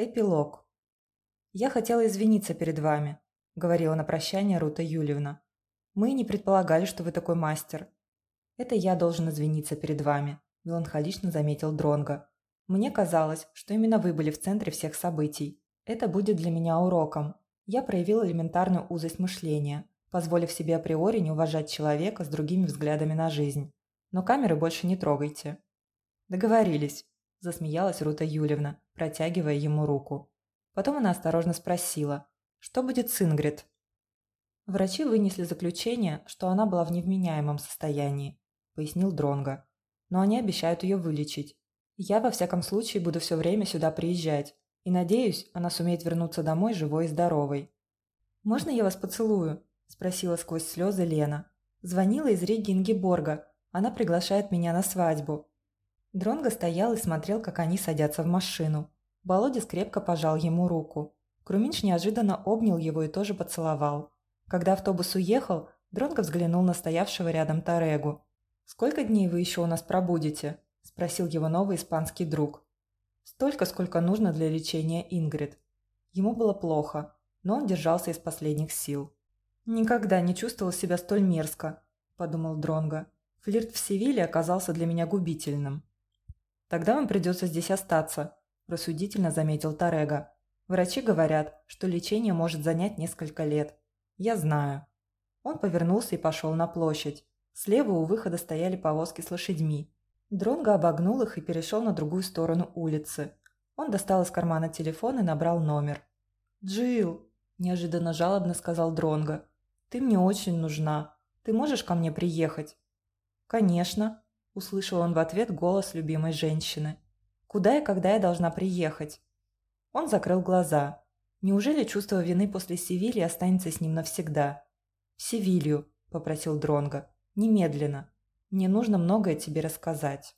Эпилог. «Я хотела извиниться перед вами», – говорила на прощание Рута Юльевна. «Мы не предполагали, что вы такой мастер». «Это я должен извиниться перед вами», – меланхолично заметил Дронго. «Мне казалось, что именно вы были в центре всех событий. Это будет для меня уроком. Я проявил элементарную узость мышления, позволив себе априори не уважать человека с другими взглядами на жизнь. Но камеры больше не трогайте». «Договорились», – засмеялась Рута Юльевна, протягивая ему руку. Потом она осторожно спросила, что будет с Ингрид? Врачи вынесли заключение, что она была в невменяемом состоянии, пояснил Дронго. Но они обещают ее вылечить. Я во всяком случае буду все время сюда приезжать, и надеюсь, она сумеет вернуться домой живой и здоровой. «Можно я вас поцелую?» – спросила сквозь слезы Лена. Звонила из Риги Ингеборга. Она приглашает меня на свадьбу. Дронго стоял и смотрел, как они садятся в машину. Володя скрепко пожал ему руку. Круминш неожиданно обнял его и тоже поцеловал. Когда автобус уехал, Дронго взглянул на стоявшего рядом Тарегу. «Сколько дней вы еще у нас пробудете?» – спросил его новый испанский друг. «Столько, сколько нужно для лечения Ингрид». Ему было плохо, но он держался из последних сил. «Никогда не чувствовал себя столь мерзко», – подумал Дронго. «Флирт в Севиле оказался для меня губительным». «Тогда вам придется здесь остаться», – рассудительно заметил Тарега. «Врачи говорят, что лечение может занять несколько лет. Я знаю». Он повернулся и пошел на площадь. Слева у выхода стояли повозки с лошадьми. Дронго обогнул их и перешел на другую сторону улицы. Он достал из кармана телефон и набрал номер. «Джилл!» – неожиданно жалобно сказал Дронго. «Ты мне очень нужна. Ты можешь ко мне приехать?» «Конечно», услышал он в ответ голос любимой женщины. «Куда и когда я должна приехать?» Он закрыл глаза. Неужели чувство вины после Севильи останется с ним навсегда? «В Севилью», – попросил Дронго. «Немедленно. Мне нужно многое тебе рассказать».